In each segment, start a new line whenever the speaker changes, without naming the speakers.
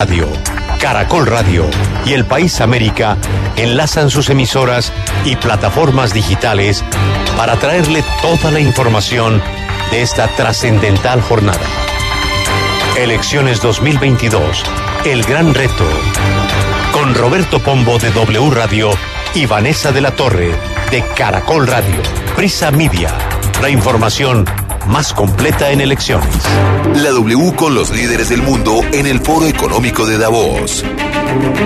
Radio, Caracol Radio y El País América enlazan sus emisoras y plataformas digitales para traerle toda la información de esta trascendental jornada. Elecciones 2022, el gran reto. Con Roberto Pombo de W Radio y Vanessa de la Torre de Caracol Radio. Prisa Media, la información más completa en elecciones.
La W con los líderes del mundo en el Foro Económico de Davos.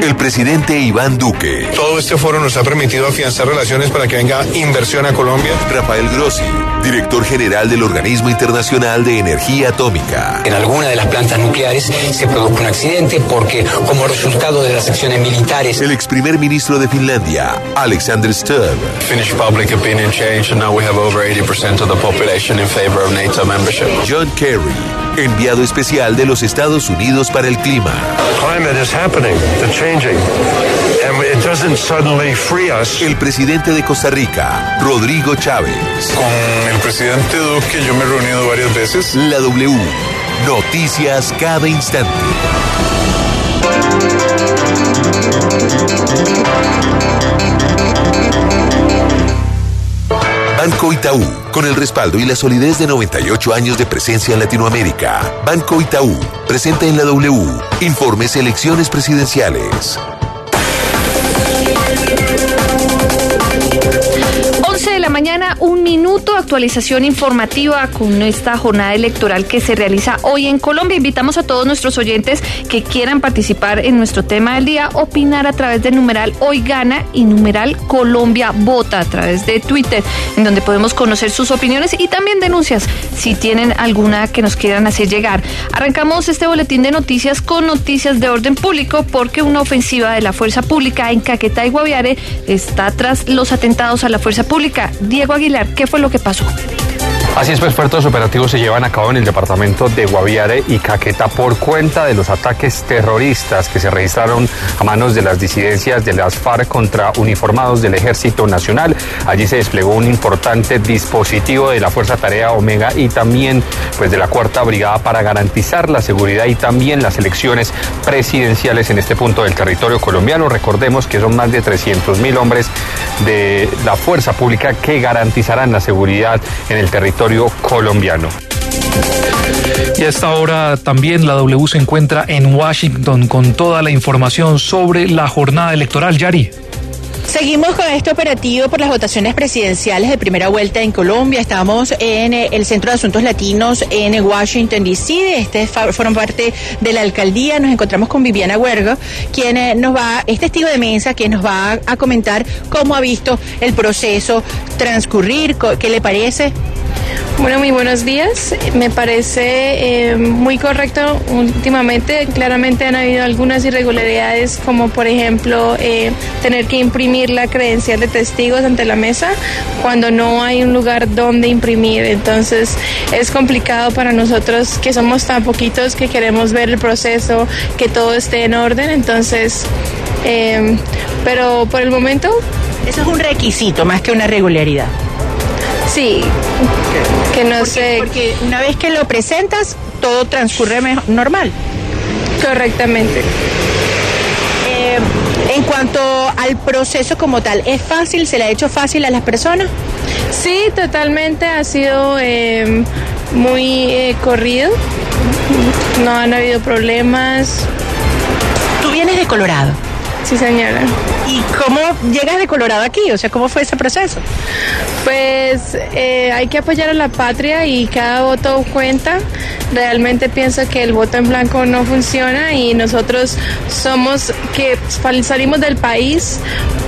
El presidente Iván Duque.
Todo este foro nos ha permitido afianzar relaciones para que venga inversión a Colombia.
Rafael Grossi, director general del Organismo Internacional de Energía Atómica.
En alguna de las plantas nucleares se produjo un accidente porque como resultado de las acciones militares.
El ex primer ministro de Finlandia, Alexander Stubb.
Finnish public opinion changed and now we have over 80% of the population in favor of NATO membership.
John Kerry, enviado especial de los Estados Unidos para el clima.
Climate is happening, it's changing. And it doesn't suddenly free us.
El presidente de Costa Rica, Rodrigo Chávez.
Con el presidente Duque yo me he reunido varias veces.
La W. Noticias cada instante. Banco Itaú, con el respaldo y la solidez de 98 años de presencia en Latinoamérica. Banco Itaú, presenta en la W, informes elecciones presidenciales.
Mañana, un minuto, actualización informativa con esta jornada electoral que se realiza hoy en Colombia. Invitamos a todos nuestros oyentes que quieran participar en nuestro tema del día, opinar a través del numeral Hoy Gana y numeral Colombia Vota a través de Twitter, en donde podemos conocer sus opiniones y también denuncias si tienen alguna que nos quieran hacer llegar. Arrancamos este boletín de noticias con noticias de orden público porque una ofensiva de la fuerza pública en Caquetá y Guaviare está tras los atentados a la fuerza pública. Diego Aguilar, ¿qué fue lo que pasó?
Así es, pues fuertes operativos se llevan a cabo en el departamento de Guaviare y Caquetá por cuenta de los ataques terroristas que se registraron a manos de las disidencias de las FARC contra uniformados del Ejército Nacional. Allí se desplegó un importante dispositivo de la Fuerza Tarea Omega y también pues de la Cuarta Brigada para garantizar la seguridad y también las elecciones presidenciales en este punto del territorio colombiano. Recordemos que son más de 300 mil hombres de la fuerza pública que garantizarán la seguridad en el territorio colombiano.
Y a esta hora también la W se encuentra en Washington con toda la información sobre la jornada electoral. Yari.
Seguimos con este operativo por las votaciones presidenciales de primera vuelta en Colombia. Estamos en el Centro de Asuntos Latinos en Washington, D.C. Este fueron parte de la alcaldía. Nos encontramos con Viviana Huergo, quien nos va, es testigo de mesa, quien nos va a comentar cómo ha visto el proceso transcurrir, qué le parece.
Bueno, muy buenos días. Me parece eh, muy correcto. Últimamente, claramente han habido algunas irregularidades, como por ejemplo eh, tener que imprimir la credencial de testigos ante la mesa cuando no hay un lugar donde imprimir. Entonces, es complicado para nosotros que somos tan poquitos que queremos ver el proceso, que todo esté en orden. Entonces, eh, pero por el momento.
Eso es un requisito más que una regularidad.
Sí, que no sé.
Porque una vez que lo presentas, todo transcurre normal.
Correctamente.
Eh, en cuanto al proceso como tal, ¿es fácil? ¿Se le ha hecho fácil a las personas?
Sí, totalmente. Ha sido eh, muy eh, corrido. No han habido problemas.
Tú vienes de Colorado.
Sí, señora.
¿Y cómo llegas de Colorado aquí? O sea, ¿cómo fue ese proceso?
Pues eh, hay que apoyar a la patria y cada voto cuenta. Realmente pienso que el voto en blanco no funciona y nosotros somos que salimos del país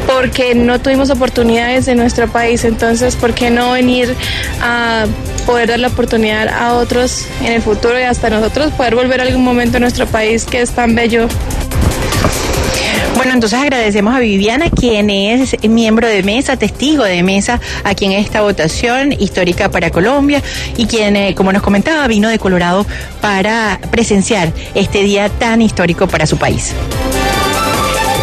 porque no tuvimos oportunidades en nuestro país. Entonces, ¿por qué no venir a poder dar la oportunidad a otros en el futuro y hasta nosotros poder volver a algún momento a nuestro país que es tan bello?
Bueno, entonces agradecemos a Viviana, quien es miembro de mesa, testigo de mesa aquí en esta votación histórica para Colombia y quien, eh, como nos comentaba, vino de Colorado para presenciar este día tan histórico para su país.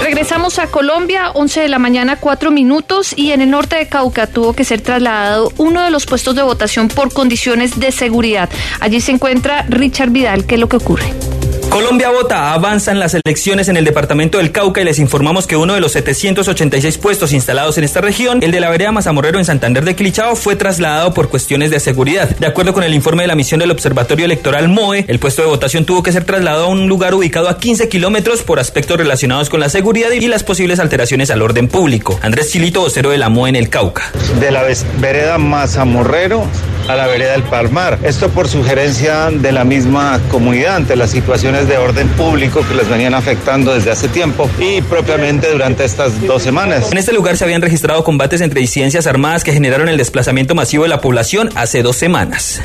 Regresamos a Colombia, 11 de la mañana, 4 minutos, y en el norte de Cauca tuvo que ser trasladado uno de los puestos de votación por condiciones de seguridad. Allí se encuentra Richard Vidal. ¿Qué es lo que ocurre?
Colombia Vota avanza en las elecciones en el departamento del Cauca y les informamos que uno de los 786 puestos instalados en esta región, el de la vereda Mazamorrero en Santander de Quilichao, fue trasladado por cuestiones de seguridad. De acuerdo con el informe de la misión del Observatorio Electoral MOE, el puesto de votación tuvo que ser trasladado a un lugar ubicado a 15 kilómetros por aspectos relacionados con la seguridad y las posibles alteraciones al orden público. Andrés Chilito, vocero de la MOE en el Cauca.
De la vereda Mazamorrero a la vereda del Palmar. Esto por sugerencia de la misma comunidad ante las situaciones de orden público que les venían afectando desde hace tiempo y propiamente durante estas dos semanas.
En este lugar se habían registrado combates entre disidencias armadas que generaron el desplazamiento masivo de la población hace dos semanas.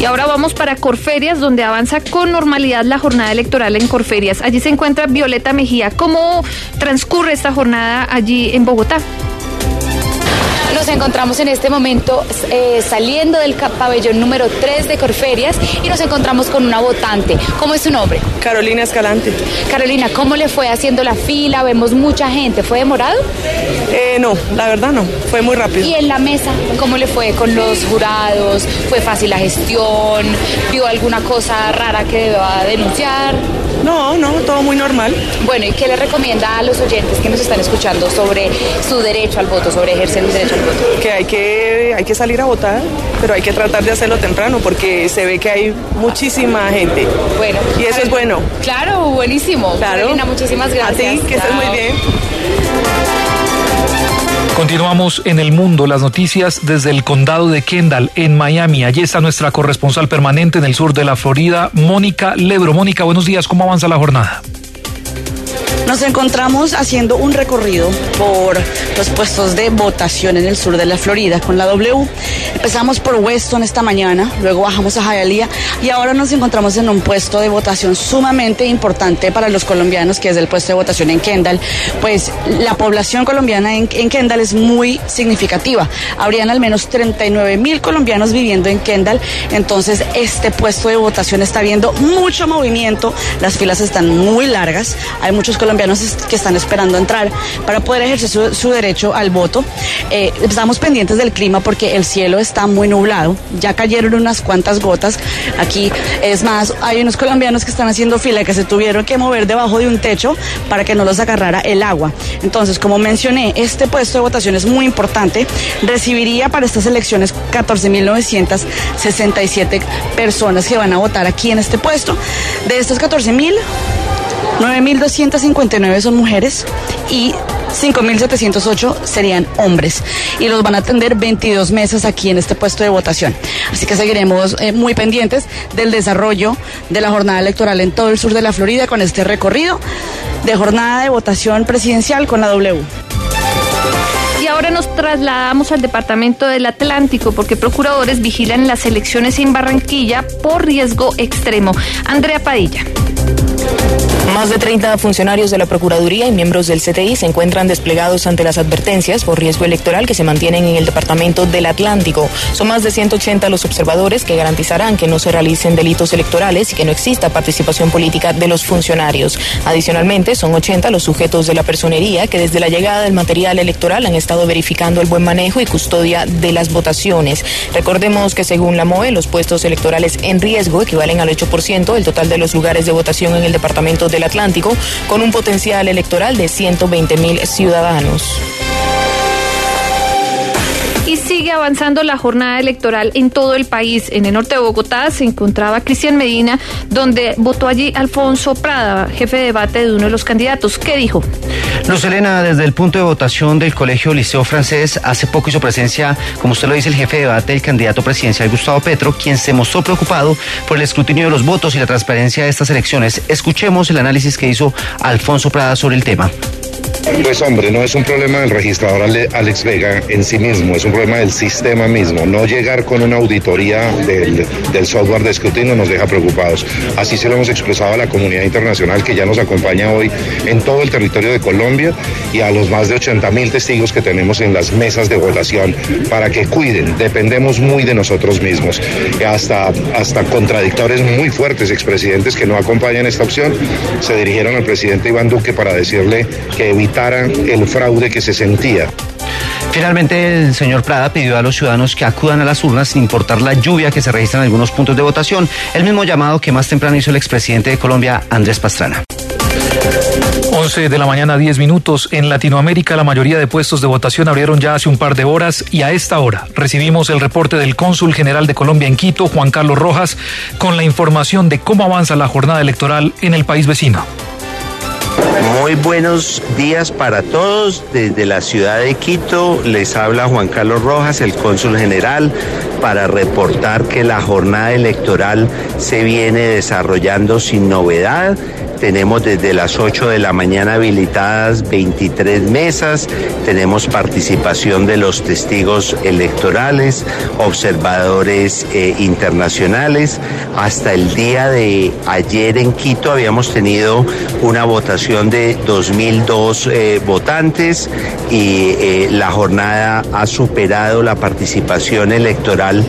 Y ahora vamos para Corferias, donde avanza con normalidad la jornada electoral en Corferias. Allí se encuentra Violeta Mejía. ¿Cómo transcurre esta jornada allí en Bogotá?
Nos encontramos en este momento eh, saliendo del pabellón número 3 de Corferias y nos encontramos con una votante. ¿Cómo es su nombre?
Carolina Escalante.
Carolina, ¿cómo le fue haciendo la fila? Vemos mucha gente. ¿Fue demorado?
Eh, no, la verdad no. Fue muy rápido.
¿Y en la mesa? ¿Cómo le fue con los jurados? ¿Fue fácil la gestión? ¿Vio alguna cosa rara que deba denunciar?
No, no, todo muy normal.
Bueno, ¿y qué le recomienda a los oyentes que nos están escuchando sobre su derecho al voto, sobre ejercer el derecho al voto?
Que hay que, hay que salir a votar, pero hay que tratar de hacerlo temprano porque se ve que hay muchísima gente.
Bueno.
Y eso es bueno.
Claro, buenísimo.
Claro.
Carolina, muchísimas gracias.
A ti, que estés muy bien.
Continuamos en el mundo, las noticias desde el condado de Kendall, en Miami. Allí está nuestra corresponsal permanente en el sur de la Florida, Mónica Lebro. Mónica, buenos días, ¿cómo avanza la jornada?
Nos encontramos haciendo un recorrido por los puestos de votación en el sur de la Florida con la W. Empezamos por Weston esta mañana, luego bajamos a Hialeah y ahora nos encontramos en un puesto de votación sumamente importante para los colombianos, que es el puesto de votación en Kendall. Pues la población colombiana en, en Kendall es muy significativa. Habrían al menos 39 mil colombianos viviendo en Kendall, entonces este puesto de votación está viendo mucho movimiento, las filas están muy largas, hay muchos colombianos que están esperando entrar para poder ejercer su, su derecho al voto. Eh, estamos pendientes del clima porque el cielo está muy nublado. Ya cayeron unas cuantas gotas. Aquí, es más, hay unos colombianos que están haciendo fila que se tuvieron que mover debajo de un techo para que no los agarrara el agua. Entonces, como mencioné, este puesto de votación es muy importante. Recibiría para estas elecciones 14.967 personas que van a votar aquí en este puesto. De estos 14.000, 9.259 son mujeres y 5.708 serían hombres y los van a atender 22 mesas aquí en este puesto de votación. Así que seguiremos eh, muy pendientes del desarrollo de la jornada electoral en todo el sur de la Florida con este recorrido de jornada de votación presidencial con la W.
Y ahora nos trasladamos al Departamento del Atlántico porque procuradores vigilan las elecciones en Barranquilla por riesgo extremo. Andrea Padilla.
Más de 30 funcionarios de la Procuraduría y miembros del CTI se encuentran desplegados ante las advertencias por riesgo electoral que se mantienen en el Departamento del Atlántico. Son más de 180 los observadores que garantizarán que no se realicen delitos electorales y que no exista participación política de los funcionarios. Adicionalmente, son 80 los sujetos de la personería que desde la llegada del material electoral han estado verificando el buen manejo y custodia de las votaciones. Recordemos que según la MOE, los puestos electorales en riesgo equivalen al 8% del total de los lugares de votación en el Departamento Atlántico, con un potencial electoral de 120 mil ciudadanos.
Sigue avanzando la jornada electoral en todo el país. En el norte de Bogotá se encontraba Cristian Medina, donde votó allí Alfonso Prada, jefe de debate de uno de los candidatos. ¿Qué dijo?
Luz Elena, desde el punto de votación del Colegio Liceo Francés, hace poco hizo presencia, como usted lo dice, el jefe de debate del candidato presidencial Gustavo Petro, quien se mostró preocupado por el escrutinio de los votos y la transparencia de estas elecciones. Escuchemos el análisis que hizo Alfonso Prada sobre el tema.
Pues hombre, no es un problema del registrador Alex Vega en sí mismo, es un problema del sistema mismo. No llegar con una auditoría del, software de escrutinio nos deja preocupados. Así se lo hemos expresado a la comunidad internacional que ya nos acompaña hoy en todo el territorio de Colombia y a los más de 80 mil testigos que tenemos en las mesas de votación para que cuiden. Dependemos muy de nosotros mismos. Hasta, hasta contradictores muy fuertes, expresidentes que no acompañan esta opción, se dirigieron al presidente Iván Duque para decirle que evite el fraude que se sentía.
Finalmente, el señor Prada pidió a los ciudadanos que acudan a las urnas sin importar la lluvia que se registra en algunos puntos de votación, el mismo llamado que más temprano hizo el expresidente de Colombia, Andrés Pastrana.
11 de la mañana, 10 minutos. En Latinoamérica, la mayoría de puestos de votación abrieron ya hace un par de horas y a esta hora recibimos el reporte del cónsul general de Colombia en Quito, Juan Carlos Rojas, con la información de cómo avanza la jornada electoral en el país vecino.
Muy buenos días para todos. Desde la ciudad de Quito les habla Juan Carlos Rojas, el cónsul general, para reportar que la jornada electoral se viene desarrollando sin novedad. Tenemos desde las 8 de la mañana habilitadas 23 mesas, tenemos participación de los testigos electorales, observadores eh, internacionales. Hasta el día de ayer en Quito habíamos tenido una votación de 2.002 eh, votantes y eh, la jornada ha superado la participación electoral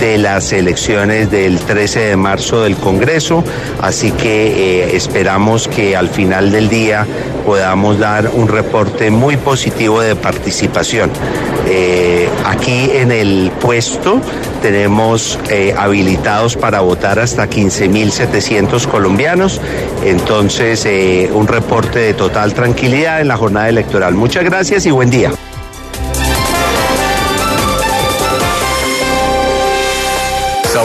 de las elecciones del 13 de marzo del Congreso, así que esperamos que al final del día podamos dar un reporte muy positivo de participación. Eh, aquí en el puesto tenemos eh, habilitados para votar hasta 15.700 colombianos, entonces eh, un reporte de total tranquilidad en la jornada electoral. Muchas gracias y buen día.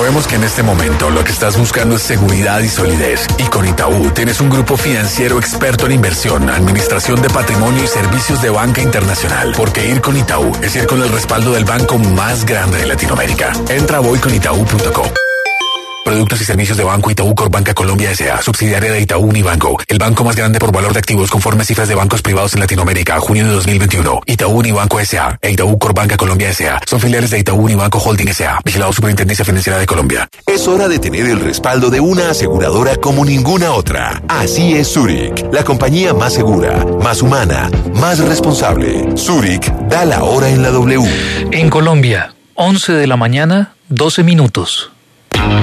Sabemos que en este momento lo que estás buscando es seguridad y solidez. Y con Itaú tienes un grupo financiero experto en inversión, administración de patrimonio y servicios de banca internacional. Porque ir con Itaú es ir con el respaldo del banco más grande de Latinoamérica. Entra a voyconitaú.com. Productos y servicios de Banco Itaú Banca Colombia S.A., subsidiaria de Itaú Unibanco, el banco más grande por valor de activos conforme a cifras de bancos privados en Latinoamérica, junio de 2021. Itaú Unibanco S.A. e Itaú Banca Colombia S.A. son filiales de Itaú Unibanco Holding S.A., vigilado Superintendencia Financiera de Colombia.
Es hora de tener el respaldo de una aseguradora como ninguna otra. Así es Zurich, la compañía más segura, más humana, más responsable. Zurich da la hora en la W.
En Colombia, 11 de la mañana, 12 minutos.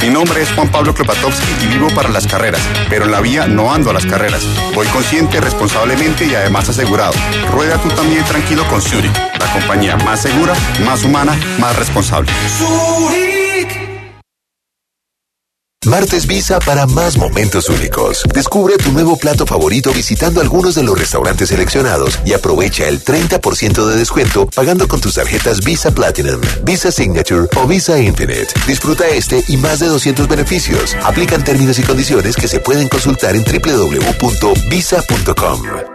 Mi nombre es Juan Pablo Kropatowski y vivo para las carreras, pero en la vía no ando a las carreras. Voy consciente, responsablemente y además asegurado. Rueda tú también tranquilo con Zurich, la compañía más segura, más humana, más responsable.
Martes Visa para más momentos únicos. Descubre tu nuevo plato favorito visitando algunos de los restaurantes seleccionados y aprovecha el 30% de descuento pagando con tus tarjetas Visa Platinum, Visa Signature o Visa Infinite. Disfruta este y más de 200 beneficios. Aplican términos y condiciones que se pueden consultar en www.visa.com.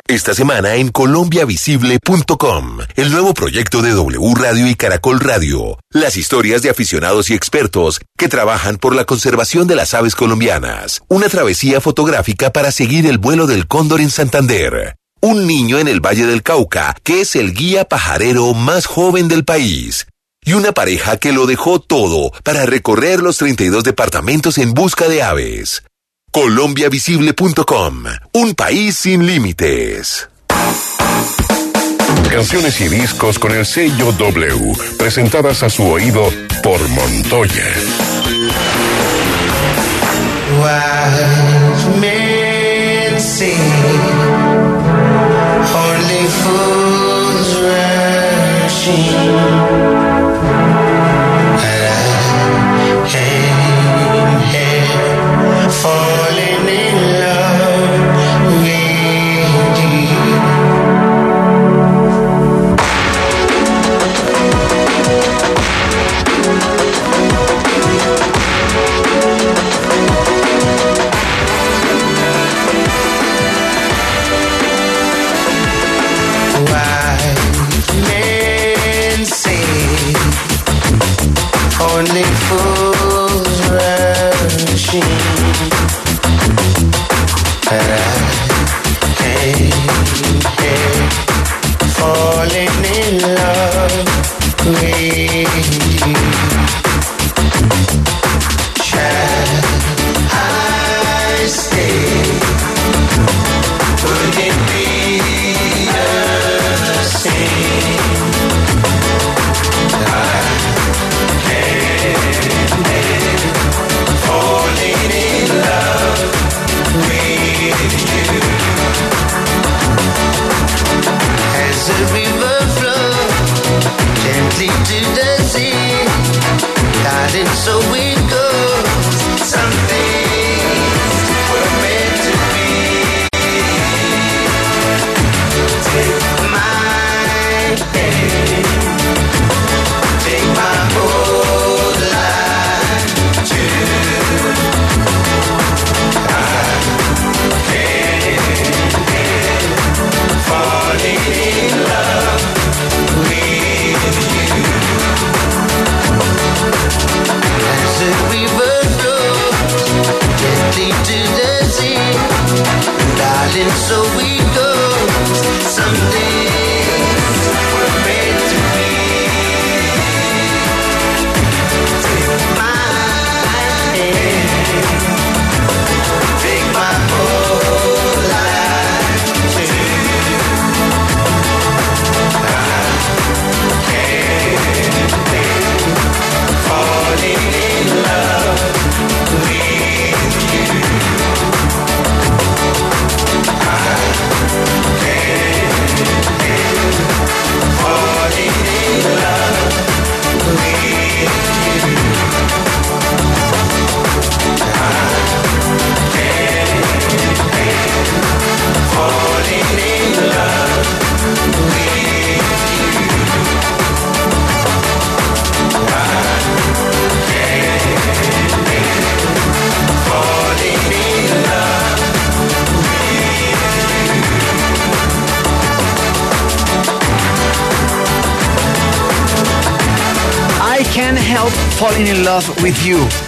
Esta semana en colombiavisible.com, el nuevo proyecto de W Radio y Caracol Radio. Las historias de aficionados y expertos que trabajan por la conservación de las aves colombianas. Una travesía fotográfica para seguir el vuelo del cóndor en Santander. Un niño en el Valle del Cauca, que es el guía pajarero más joven del país. Y una pareja que lo dejó todo para recorrer los 32 departamentos en busca de aves. Colombiavisible.com, un país sin límites.
Canciones y discos con el sello W, presentadas a su oído por Montoya.
Wise men say only fools rushing.
so we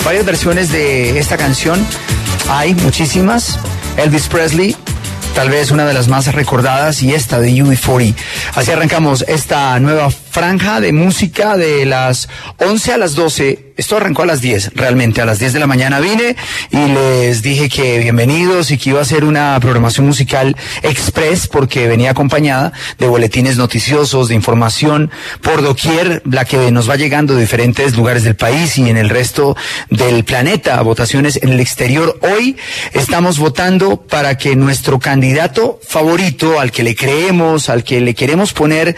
Varias versiones de esta canción. Hay muchísimas. Elvis Presley, tal vez una de las más recordadas, y esta de UB40. Así arrancamos esta nueva franja de música de las 11 a las 12. Esto arrancó a las 10, realmente. A las 10 de la mañana vine y les dije que bienvenidos y que iba a ser una programación musical express porque venía acompañada de boletines noticiosos, de información por doquier, la que nos va llegando de diferentes lugares del país y en el resto del planeta. Votaciones en el exterior. Hoy estamos votando para que nuestro candidato favorito, al que le creemos, al que le queremos poner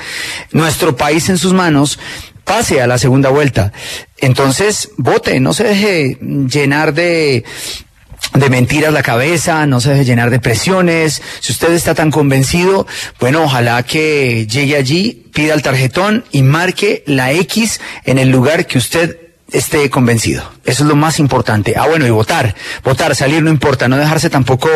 nuestro país en sus manos, pase a la segunda vuelta. Entonces, vote, no se deje llenar de de mentiras la cabeza, no se deje llenar de presiones. Si usted está tan convencido, bueno, ojalá que llegue allí, pida el tarjetón y marque la X en el lugar que usted esté convencido. Eso es lo más importante. Ah, bueno, y votar. Votar, salir no importa. No dejarse tampoco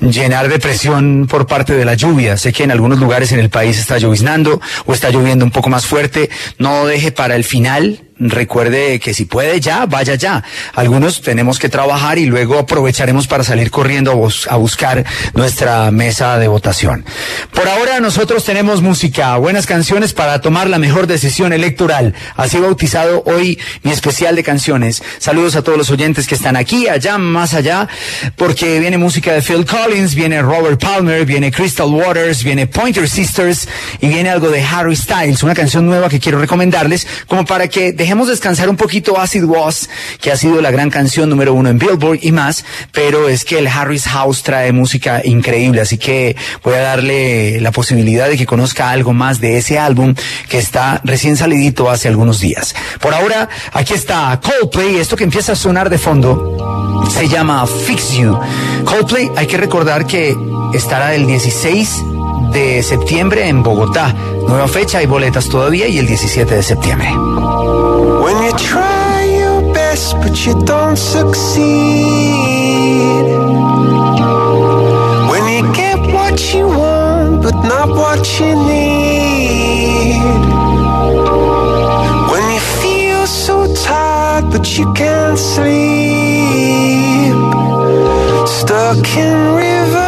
llenar de presión por parte de la lluvia. Sé que en algunos lugares en el país está lloviznando o está lloviendo un poco más fuerte. No deje para el final. Recuerde que si puede ya, vaya ya. Algunos tenemos que trabajar y luego aprovecharemos para salir corriendo a, bus- a buscar nuestra mesa de votación. Por ahora nosotros tenemos música, buenas canciones para tomar la mejor decisión electoral. Así bautizado hoy mi especial de canciones. Saludos a todos los oyentes que están aquí, allá, más allá, porque viene música de Phil Collins, viene Robert Palmer, viene Crystal Waters, viene Pointer Sisters y viene algo de Harry Styles, una canción nueva que quiero recomendarles como para que dejemos descansar un poquito Acid Was, que ha sido la gran canción número uno en Billboard y más, pero es que el Harry's House trae música increíble, así que voy a darle la posibilidad de que conozca algo más de ese álbum que está recién salidito hace algunos días. Por ahora, aquí está Coldplay, esto que empieza a sonar de fondo se llama Fix You. Coldplay, hay que recordar que estará el 16 de septiembre en Bogotá. Nueva fecha, hay boletas todavía y el 17 de septiembre.
When you try your best but you don't succeed. When you get what you want but not what you need. When you feel so tired but you can't sleep. Stuck in reverse.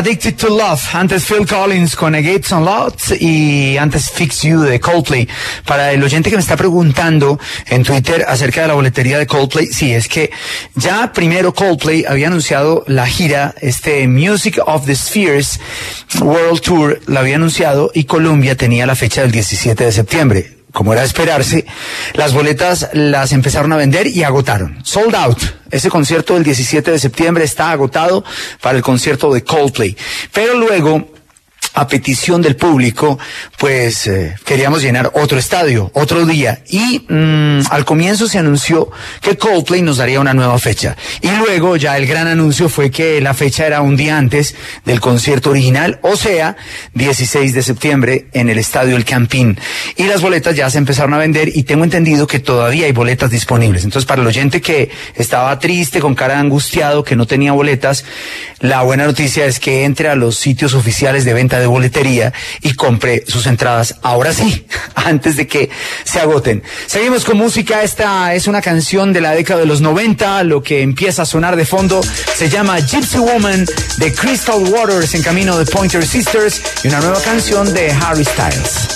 Addicted to Love,
antes Phil Collins con A Gates on Lots y antes Fix You de Coldplay. Para el oyente que me está preguntando en Twitter acerca de la boletería de Coldplay, sí, es que ya primero Coldplay había anunciado la gira, este Music of the Spheres World Tour, la había anunciado y Colombia tenía la fecha del 17 de septiembre. Como era de esperarse, las boletas las empezaron a vender y agotaron. Sold out ese concierto del 17 de septiembre está agotado para el concierto de Coldplay. Pero luego a petición del público, pues eh, queríamos llenar otro estadio, otro día. Y mm, al comienzo se anunció que Coldplay nos daría una nueva fecha. Y luego ya el gran anuncio fue que la fecha era un día antes del concierto original, o sea, 16 de septiembre en el estadio El Campín. Y las boletas ya se empezaron a vender y tengo entendido que todavía hay boletas disponibles. Entonces, para el oyente que estaba triste, con cara angustiado, que no tenía boletas, la buena noticia es que entre a los sitios oficiales de venta de boletería y compre sus entradas ahora sí, antes de que se agoten. Seguimos con música, esta es una canción de la década de los 90, lo que empieza a sonar de fondo se llama Gypsy Woman de Crystal Waters en camino de Pointer Sisters y una nueva canción de Harry Styles.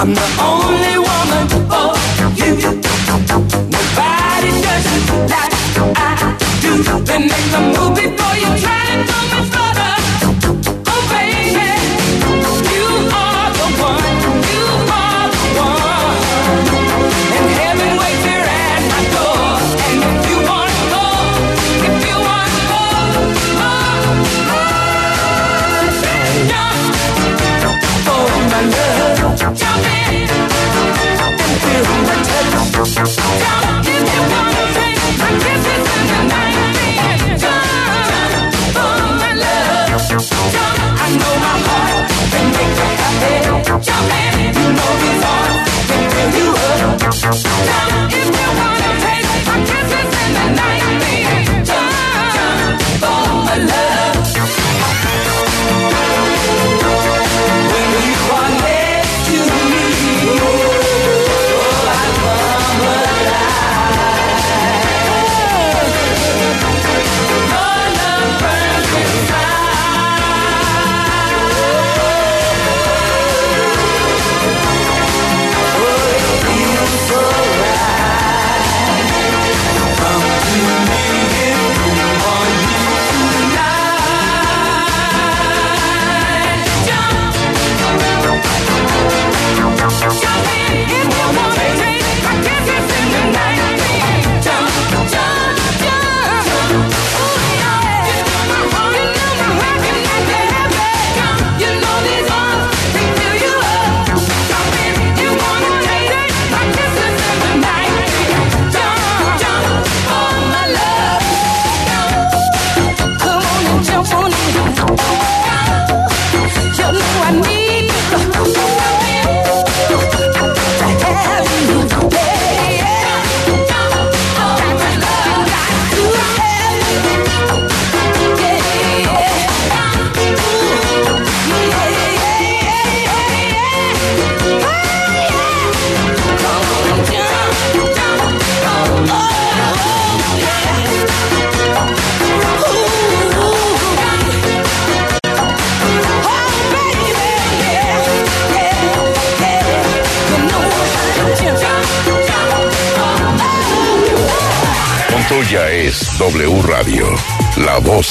I'm not.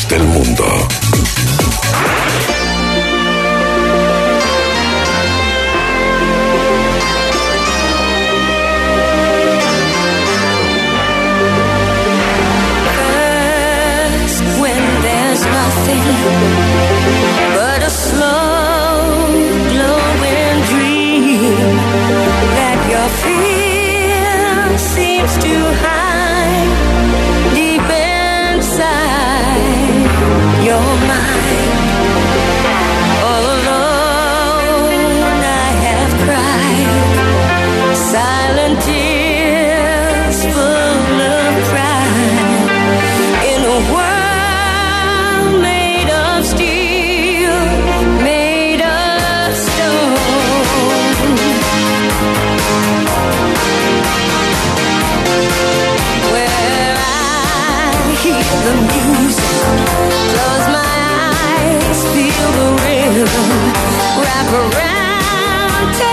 Del mundo.
Around,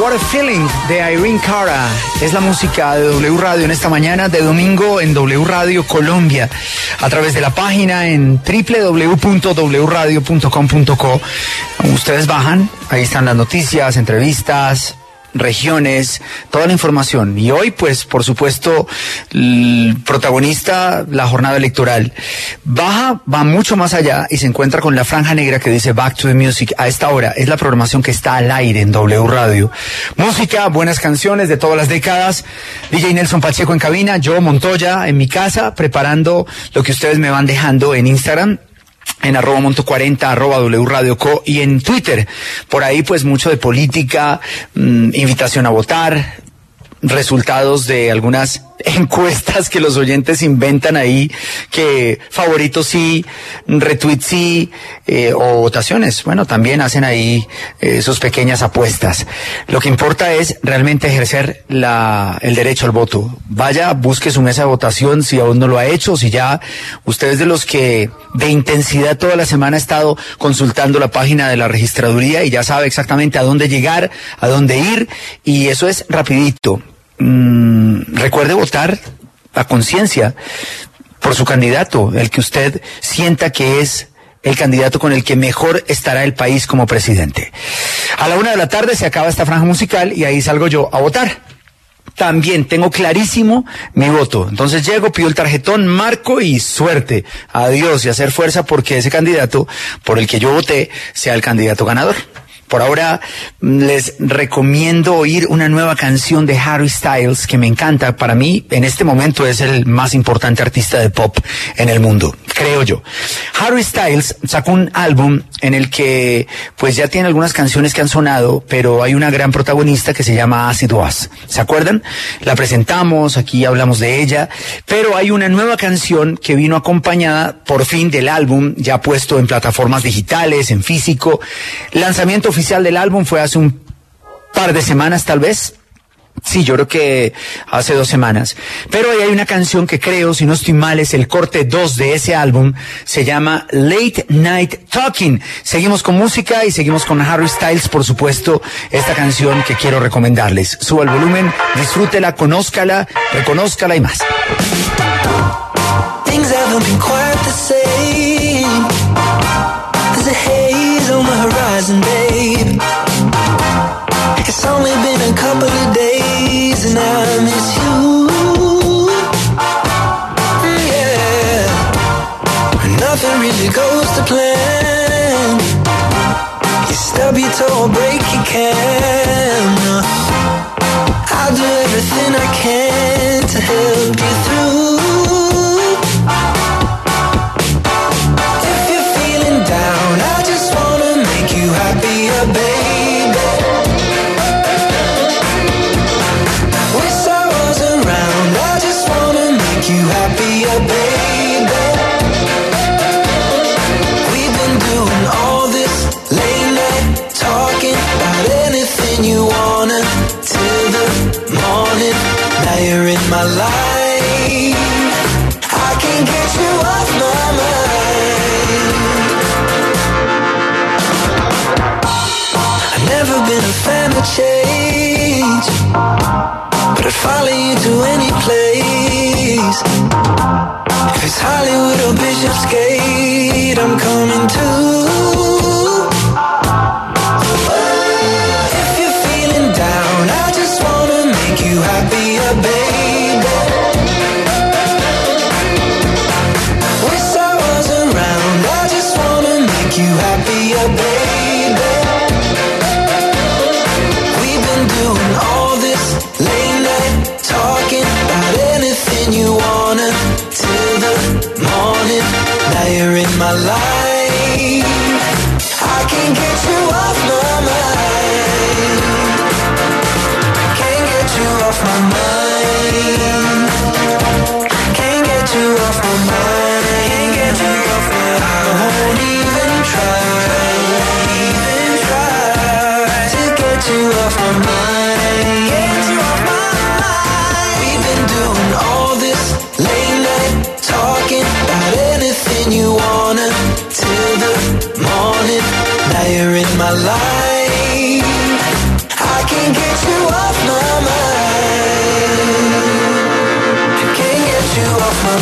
What a Feeling
de Irene Cara. Es la música de W Radio en esta mañana de domingo en W Radio Colombia. A través de la página en www.wradio.com.co. Ustedes bajan, ahí están las noticias, entrevistas, regiones, toda la información. Y hoy, pues, por supuesto, el protagonista, la jornada electoral. Baja, va mucho más allá y se encuentra con la franja negra que dice Back to the Music. A esta hora es la programación que está al aire en W Radio. Música, buenas canciones de todas las décadas. DJ Nelson Pacheco en cabina, yo Montoya en mi casa, preparando lo que ustedes me van dejando en Instagram en arroba monto 40, arroba W Radio Co y en Twitter. Por ahí pues mucho de política, mm, invitación a votar, resultados de algunas encuestas que los oyentes inventan ahí, que favoritos sí, retweets sí, eh, o votaciones. Bueno, también hacen ahí eh, sus pequeñas apuestas. Lo que importa es realmente ejercer la, el derecho al voto. Vaya, busque su mesa de votación si aún no lo ha hecho, si ya usted es de los que de intensidad toda la semana ha estado consultando la página de la registraduría y ya sabe exactamente a dónde llegar, a dónde ir, y eso es rapidito. Mm, recuerde votar a conciencia por su candidato, el que usted sienta que es el candidato con el que mejor estará el país como presidente. A la una de la tarde se acaba esta franja musical y ahí salgo yo a votar. También tengo clarísimo mi voto. Entonces llego, pido el tarjetón, marco y suerte. Adiós y hacer fuerza porque ese candidato por el que yo voté sea el candidato ganador. Por ahora mm, les recomiendo oír una nueva canción de Harry Styles que me encanta. Para mí, en este momento, es el más importante artista de pop en el mundo, creo yo. Harry Styles sacó un álbum en el que pues ya tiene algunas canciones que han sonado, pero hay una gran protagonista que se llama Acid Was. ¿Se acuerdan? La presentamos, aquí hablamos de ella, pero hay una nueva canción que vino acompañada por fin del álbum, ya puesto en plataformas digitales, en físico. Lanzamiento oficial del álbum fue hace un par de semanas tal vez. Sí, yo creo que hace dos semanas. Pero ahí hay una canción que creo, si no estoy mal, es el corte 2 de ese álbum. Se llama Late Night Talking. Seguimos con música y seguimos con Harry Styles, por supuesto, esta canción que quiero recomendarles. Suba el volumen, disfrútela, conózcala, reconózcala y más.
Only been a couple of days and I miss you. Yeah. Nothing really goes to plan. You stub your toe, break your can. I'll do everything I can to help you through. Follow you to any place. If it's Hollywood or Bishopsgate, I'm coming too.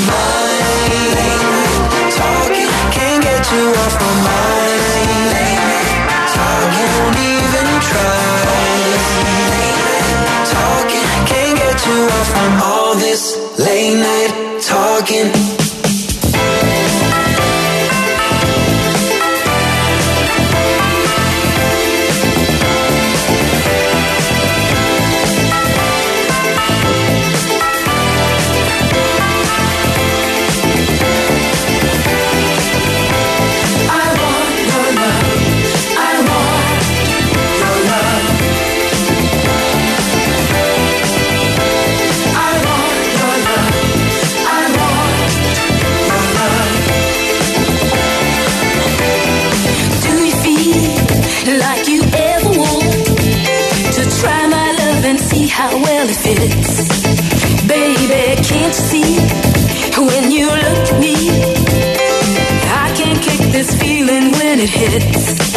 Mind. Talking, can't get you off my mind. Won't even try. Talking, can't get you off from all this late night talking.
How well it fits? Baby, can't you see when you look at me? I can't kick this feeling when it hits.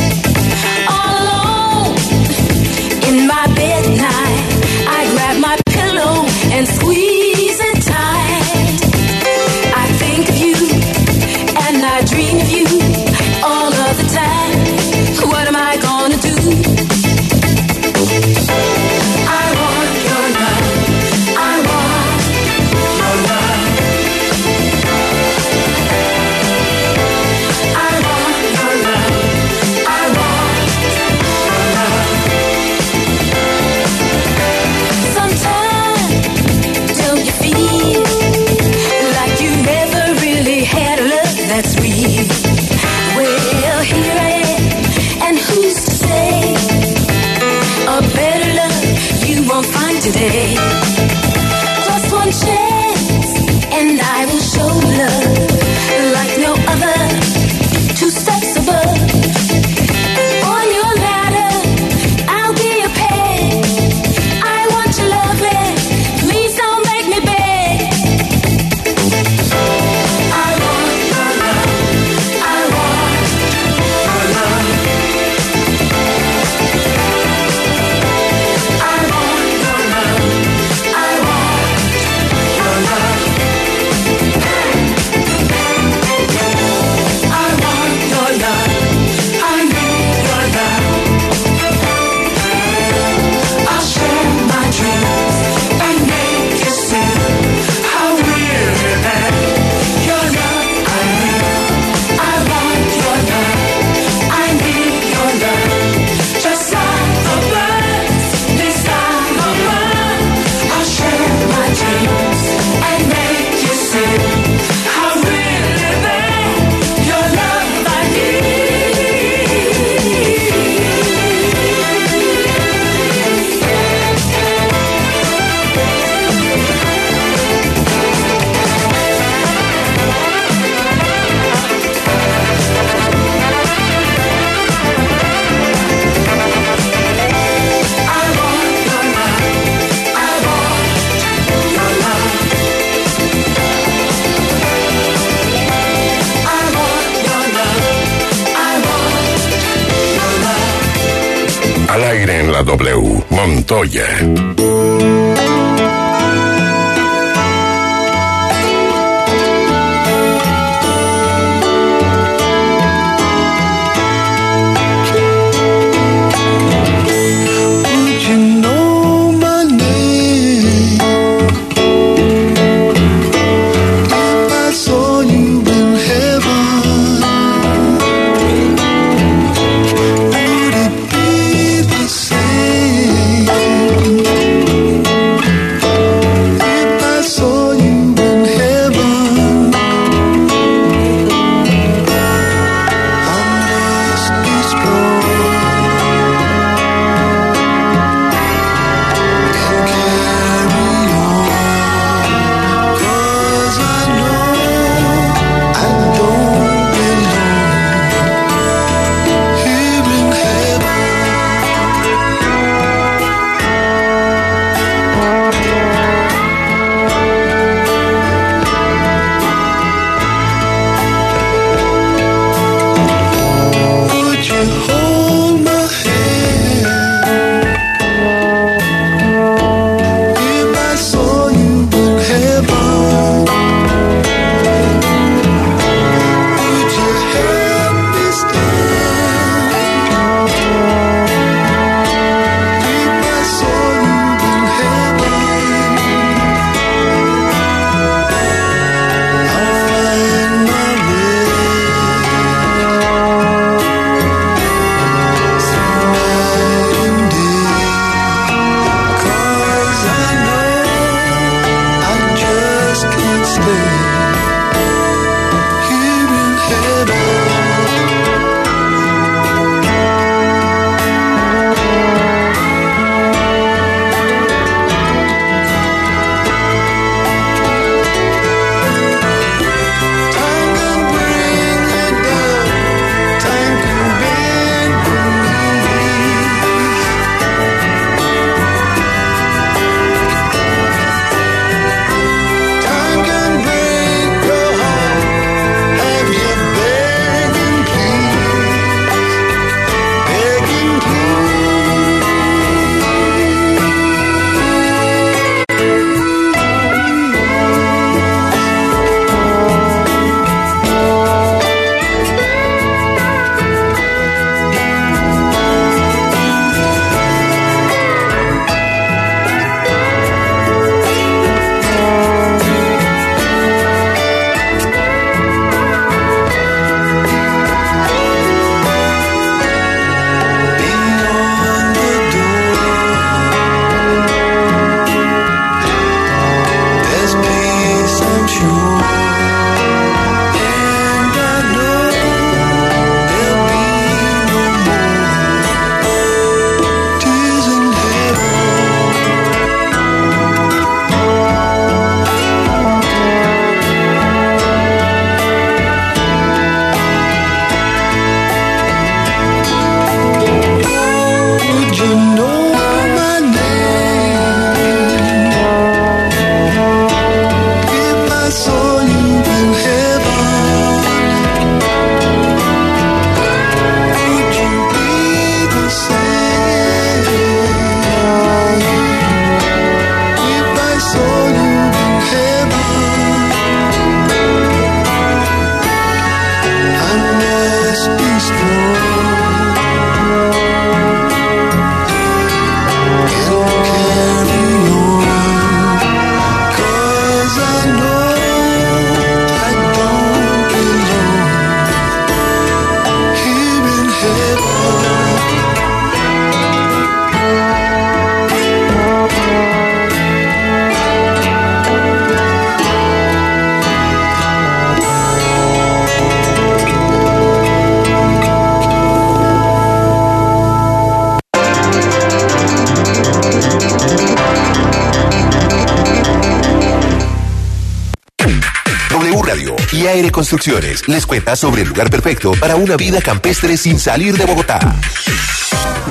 Les cuenta sobre el lugar perfecto para una vida campestre sin salir de Bogotá.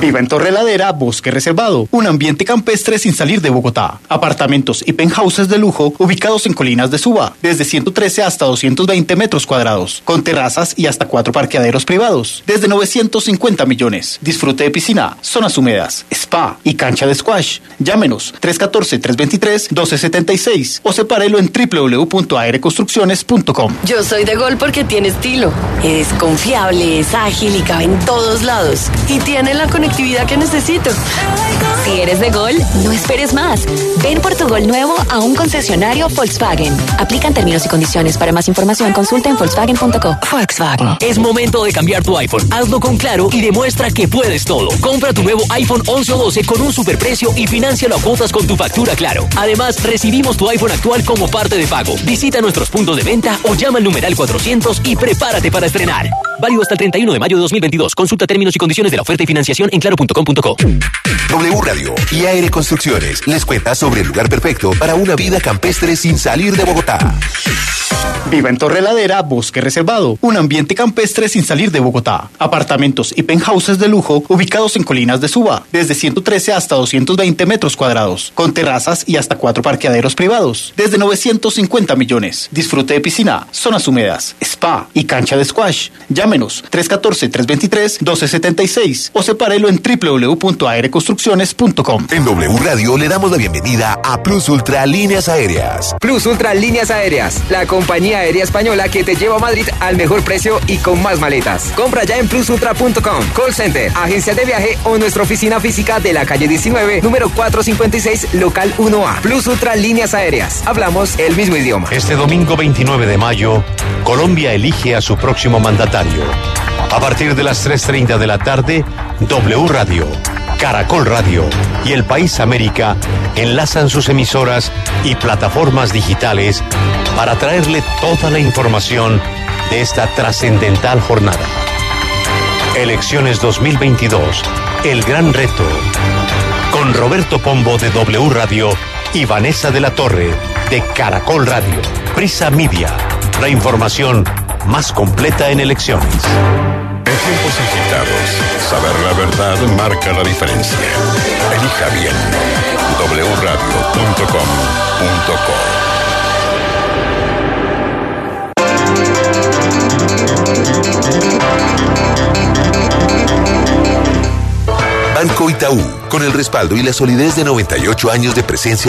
Viva en Torreladera, Bosque Reservado, un ambiente campestre sin salir de Bogotá. Apartamentos y penthouses de lujo ubicados en colinas de Suba, desde 113 hasta 220 metros cuadrados, con terrazas y hasta cuatro parqueaderos privados, desde 950 millones. Disfrute de piscina, zonas húmedas, spa y cancha de squash. Llámenos 314-323-1276 o sepárelo en www.aireconstrucciones.com.
Yo soy de Gol porque tiene estilo. Es confiable, es ágil y cabe en todos lados. Y tiene la conectividad que necesito.
Si eres de Gol, no esperes más. Ven por tu Gol nuevo a un concesionario Volkswagen. Aplican términos y condiciones. Para más información, consulta en volkswagen.co. Volkswagen.
Es momento de cambiar tu iPhone. Hazlo con Claro y demuestra que puedes todo. Compra tu nuevo iPhone 11 o 12 con un superprecio y financialo a cuotas con tu factura Claro. Además, recibimos tu iPhone actual como parte de pago. Visita nuestros puntos de venta o llama al numeral 400 y prepárate para estrenar. Válido hasta el 31 de mayo de 2022. Consulta términos y condiciones de la oferta y financiación en claro.com.co.
W Radio y Aire Construcciones les cuenta sobre el lugar perfecto para una vida campestre sin salir de Bogotá.
Viva en Torreladera, Bosque Reservado, un ambiente campestre sin salir de Bogotá. Apartamentos y penthouses de lujo ubicados en colinas de Suba, desde 113 hasta 220 metros cuadrados, con terrazas y hasta cuatro parqueaderos privados, desde 950 millones. Disfrute de piscina, zonas húmedas, spa y cancha de squash. Llámenos 314-323-1276 o sepárelo en
En W Radio le damos la bienvenida a Plus Ultra Líneas Aéreas.
Plus Ultra Líneas Aéreas, la compañía aérea española que te lleva a Madrid al mejor precio y con más maletas. Compra ya en plusultra.com, call center, agencia de viaje o nuestra oficina física de la calle 19, número 456, local 1A. Plus Ultra Líneas Aéreas. Hablamos el mismo idioma.
Este domingo 29 de mayo, Colombia elige a su próximo mandatario. A partir de las 3.30 de la tarde, W Radio, Caracol Radio y El País América enlazan sus emisoras y plataformas digitales para traerle toda la información de esta trascendental jornada. Elecciones 2022, el gran reto. Con Roberto Pombo de W Radio y Vanessa de la Torre de Caracol Radio. Prisa Media, la información más completa en elecciones.
Tiempos agitados, saber la verdad marca la diferencia. Elija bien. wradio.com.co
Banco Itaú, con el respaldo y la solidez de 98 años de presencia en la